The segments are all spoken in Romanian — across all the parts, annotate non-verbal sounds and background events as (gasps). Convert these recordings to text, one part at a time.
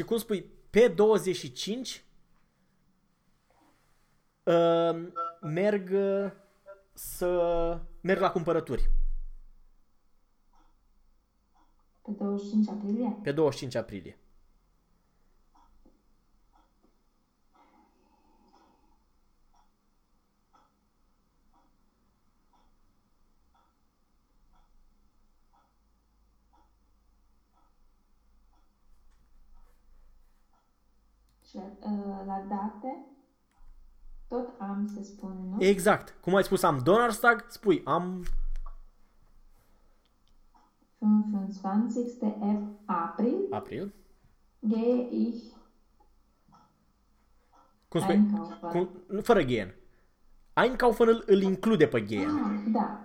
Și cum spui, pe 25 uh, merg uh, să merg la cumpărături. Pe 25 aprilie? Pe 25 aprilie. La date, tot am se spune, nu? Exact. Cum ai spus am Donnerstag, spui am 25. April april. gehe ich Cum spui? einkaufen. Cum, nu, fără ghen. Einkaufen îl, îl include pe ghen. Ah, da.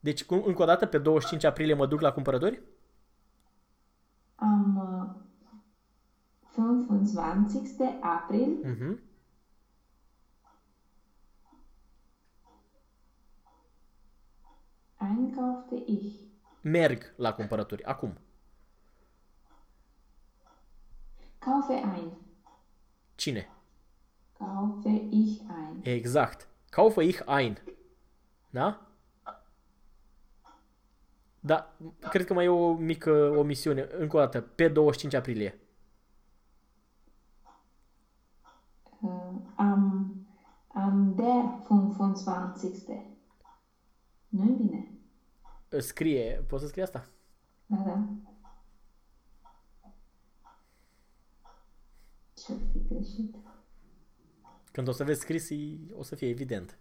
Deci, cum, încă o dată, pe 25 aprilie mă duc la cumpărători? Am uh, 25. April Mhm. einkaufte ich. Merg la cumpărături. Acum. Kaufe ein. Cine? Kaufe ich ein. Exact. Kaufe ich ein. Da? Da, cred că mai e o mică omisiune. Încă o dată, pe 25 aprilie. 29. nu e bine. Scrie, poți să scrie asta? Da, da. Ce fi greșit? Când o să vezi scris, o să fie evident.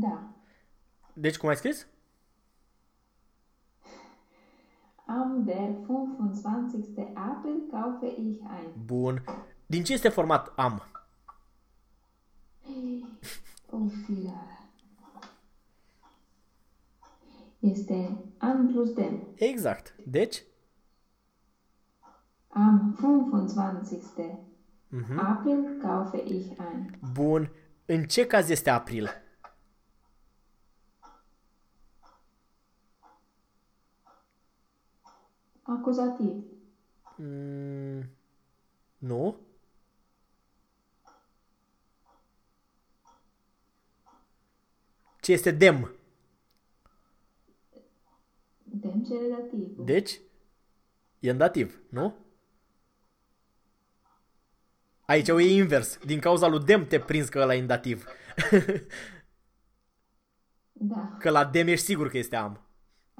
Da. Deci, cum ai scris? Am der 25. April kaufe ich ein. Bun. Din ce este format am? (gasps) Oh, filar. Este an plus dem. Exact. Deci, Am 25. Mhm. April kaufe ich ein. bun. În ce caz este april? Acuzativ. Mm, nu. Ce este dem? Dem ce relativ. Deci, e în dativ, nu? Aici o e invers. Din cauza lui dem te prins că ăla e în dativ. (laughs) Da. că la dem ești sigur că este am.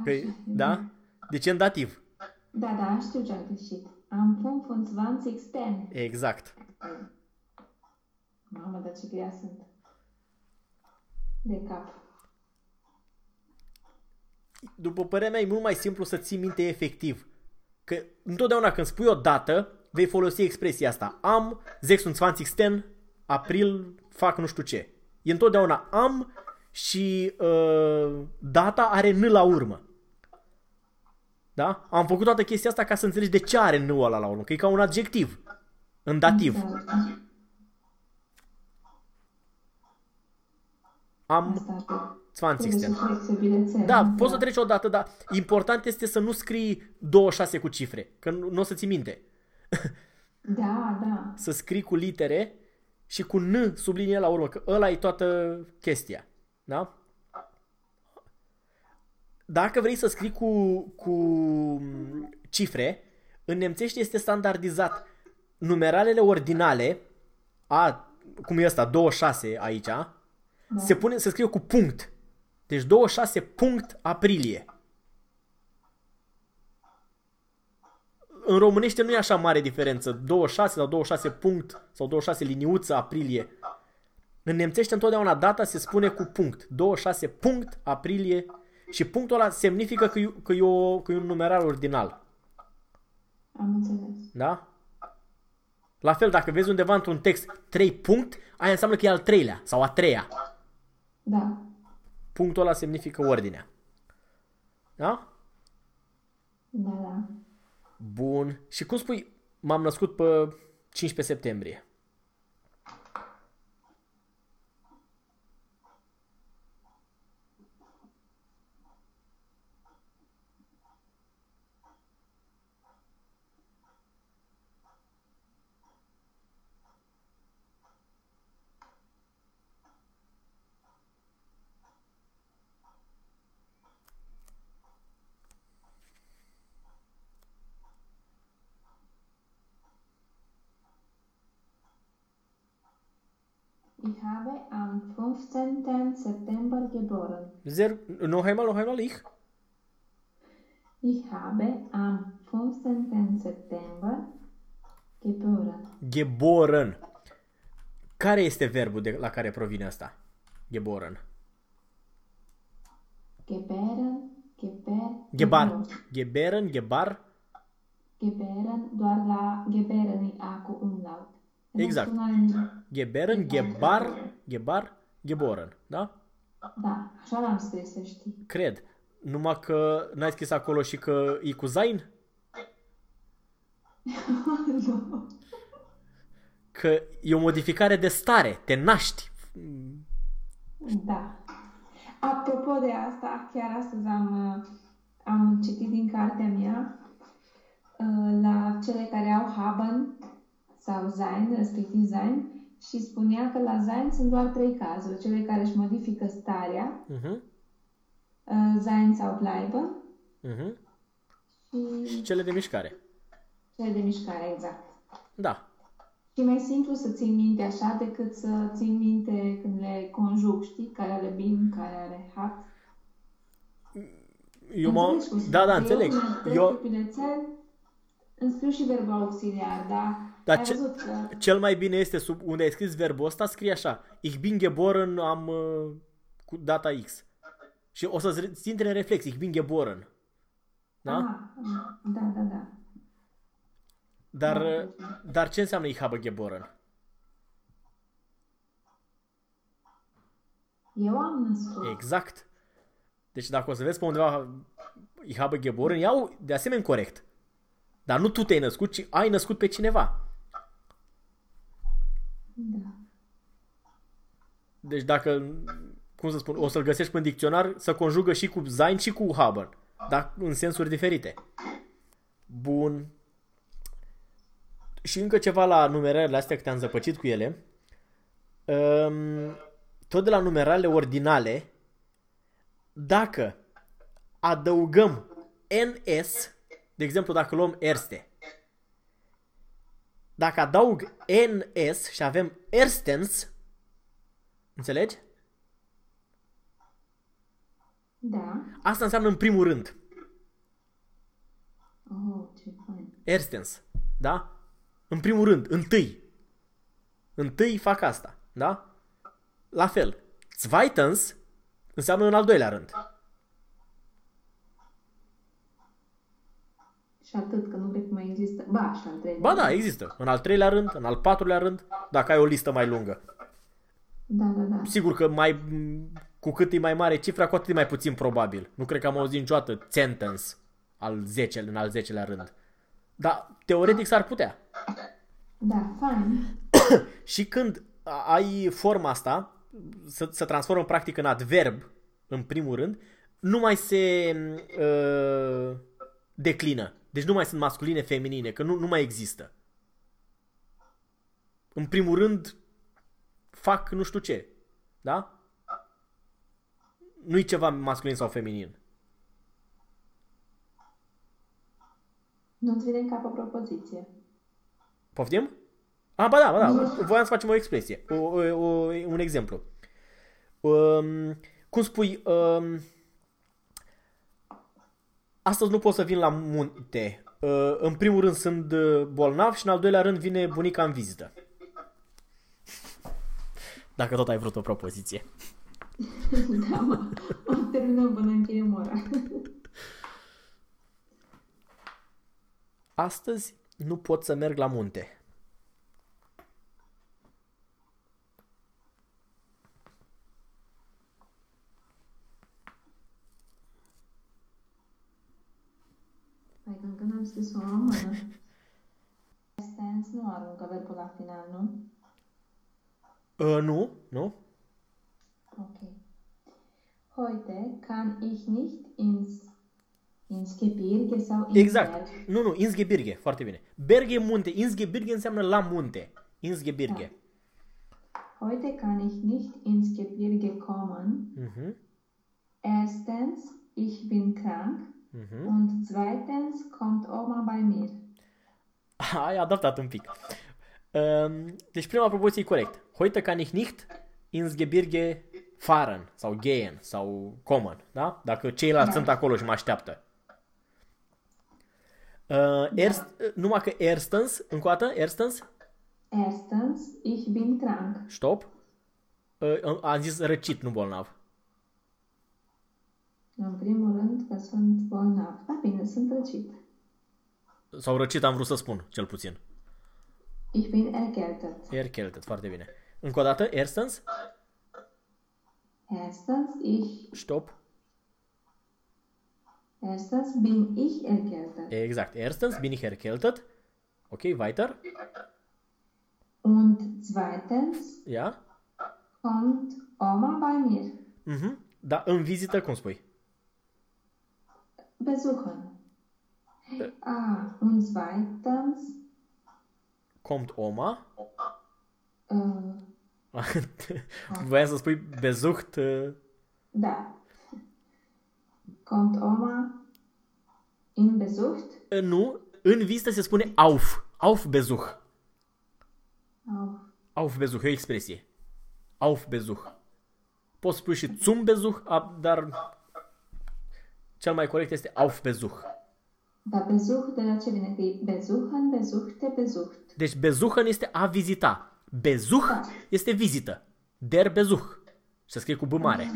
Că, Așa. da? Deci e în dativ. Da, da, știu ce am greșit. Am 25. Exact. Mamă, dar ce grea sunt. De cap. După părerea mea, e mult mai simplu să ții minte efectiv. Că întotdeauna când spui o dată, vei folosi expresia asta. Am 26 april fac nu știu ce. E întotdeauna am și uh, data are n la urmă. Da? Am făcut toată chestia asta ca să înțelegi de ce are n ăla la urmă. Că e ca un adjectiv. În dativ. Da, Am Asta trebuie 26. să trec să bilețel. Da, poți să treci o dată, dar important este să nu scrii 26 cu cifre, că nu, nu o să ți minte. (laughs) Da, da. Să scrii cu litere și cu N sublinie la urmă, că ăla e toată chestia. Da? Dacă vrei să scrii cu, cu cifre, în nemțește este standardizat. Numeralele ordinale, a, cum e ăsta, 26 aici, da. se pune, se scrie cu punct. Deci 26 punct aprilie. În românește nu e așa mare diferență. 26 sau 26 punct sau 26 liniuță aprilie. În nemțește întotdeauna data se spune cu punct. 26 punct aprilie și punctul ăla semnifică că e, că e, o, că e un numerar ordinal. Am înțeles. Da? La fel, dacă vezi undeva într-un text 3 punct, aia înseamnă că e al treilea sau a treia. Da. Punctul ăla semnifică ordinea. Da? Da, da. Bun. Și cum spui, m-am născut pe 15 septembrie. Ich habe am 15. September geboren. Zer... Noch einmal, noch einmal, ich? Ich habe am 15. September geboren. Geboren. Care este verbul de la care provine asta? Geboren. Gebären, geber, Gebar. geboren. Geberen, gebar. Gebären, doar la gebären e A cu umlaut. Exact. Sună- Geberen, gebar, gebar, geboren. Da? Da, așa l-am scris, să știi. Cred. Numai că n-ai scris acolo și că e cu zain? (laughs) nu. Că e o modificare de stare. Te naști. Da. Apropo de asta, chiar astăzi am, uh, am citit din cartea mea uh, la cele care au Haben sau Sein, respectiv Sein, și spunea că la Sein sunt doar trei cazuri. Cele care își modifică starea, Uh-huh. uh, Sein sau Bleiben, Uh-huh. și Și cele de mișcare. cele de mișcare, exact. Da. Și mai simplu să ții minte așa decât să ții minte când le conjug, știi? Care are bin, care are hat. Eu mă... Înțelegi cum se Da, da, face? înțeleg. Eu, în Eu, trei bilețel, îmi scriu și verbul auxiliar, da? Dar Ai ce- văzut că... cel mai bine este sub unde ai scris verbul ăsta, scrie așa. Ich bin geboren am uh, cu data X. Și o să-ți intre în reflex. Ich bin geboren. Da? Ah, da, da, da. Dar, Da. uh, dar ce înseamnă ich habe geboren? Eu am născut. Exact. Deci dacă o să vezi pe undeva ich habe geboren, iau de asemenea corect. Dar nu tu te-ai născut, ci ai născut pe cineva. Da. Deci dacă, cum să spun, o să-l găsești în dicționar, să conjugă și cu sein și cu haben. Dar în sensuri diferite. Bun. Și încă ceva la numerările astea, că te-am zăpăcit cu ele. Um, tot de la numerale ordinale, dacă adăugăm NS, de exemplu dacă luăm erste, dacă adaug NS și avem erstens, înțelegi? Da. Asta înseamnă în primul rând. Oh, ce fain. Erstens. Da? În primul rând, întâi. Întâi fac asta. Da? La fel. Zweitens înseamnă în al doilea rând. Și atât, că nu Ba, și al treilea. Ba da, există. În al treilea rând, în al patrulea rând, dacă ai o listă mai lungă. Da, da, da. Sigur că mai, cu cât e mai mare cifra, cu atât e mai puțin probabil. Nu cred că am auzit niciodată sentence al 10 în al 10-lea rând. Dar teoretic s-ar putea. Da, fain. (coughs) Și când a- ai forma asta, să se transformă practic în adverb, în primul rând, nu mai se uh, declină. Deci nu mai sunt masculine, feminine, că nu, nu mai există. În primul rând, fac nu știu ce. Da? Nu-i ceva masculin sau feminin. Nu-ți vine în cap o propoziție. Poftim? Ah, ba da, ba da. Voiam să facem o expresie. O, o, o, un exemplu. Um, cum spui, um, astăzi nu pot să vin la munte. Uh, în primul rând sunt uh, bolnav și în al doilea rând vine bunica în vizită. Dacă tot ai vrut o propoziție. (laughs) da, mă. O terminăm până încheiem ora. Astăzi nu pot să merg la munte. Hai că încă n-am scris-o, mă. aruncă verbul la final, nu? Uh, nu, nu. Okay. Heute kann ich nicht ins, ins Gebirge sau ins Exact. Berg. Nu, nu, Innsgebirge, foarte bine. Berge, munte. Innsgebirge înseamnă la munte. Innsgebirge. Heute kann ich nicht ins Gebirge kommen. Mhm. Erstens, ich bin krank. Mhm. Und zweitens kommt Oma bei mir. (laughs) Ai adaptat un pic. Um, deci prima propoziție e corect. Heute kann ich nicht ins Gebirge fahren sau gehen sau kommen, da? Dacă ceilalți Da. sunt acolo și mă așteaptă. Uh, erst, numai că erstens, încă o dată, erstens, Erstens, ich bin krank. stop. Uh, am zis răcit, nu bolnav. În primul rând că sunt bolnav. Da, bine, sunt răcit. Sau răcit am vrut să spun, cel puțin. Ich bin erkältet. Erkältet, foarte bine. Încă o dată, erstens, Erstens, ich, stop. erstens bin ich erkältet. Exact, erstens bin ich erkältet. Ok, weiter. Und zweitens Ja. kommt Oma bei mir. Mhm. Da, în vizită, cum spui? Besuchen. Ah, und zweitens, Kommt Oma. äh, (laughs) Voiam să spui besucht. uh, da. Kommt Oma in Besucht? uh, Nu, în vizită se spune auf. Auf Besuch. Auf. Auf Besuch, e o expresie. Auf Besuch. Poți spui și zum Besuch, a- dar cel mai corect este auf Besuch. Dar Besuch de la ce vine? Că e Besuchen, Besuchte, Besucht. Deci besuchen este a vizita. Besuch Da. este vizită. Der Besuch. Și se scrie cu B mare.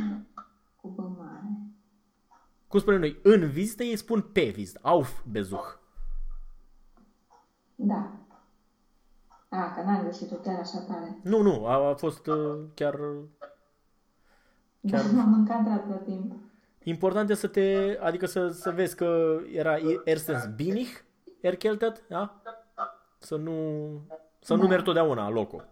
Cu B mare. Cum spunem noi, în vizită ei spun pe vizită. Auf Besuch. Da. A, că n-am greșit o chiar așa tare. Nu, nu, a, a fost uh, chiar... Dar m-am încadrat la timp. Important e să te, adică să, să vezi că era erstens bin ich erkältet, da? Să nu, să nu Da. mergi totdeauna locul.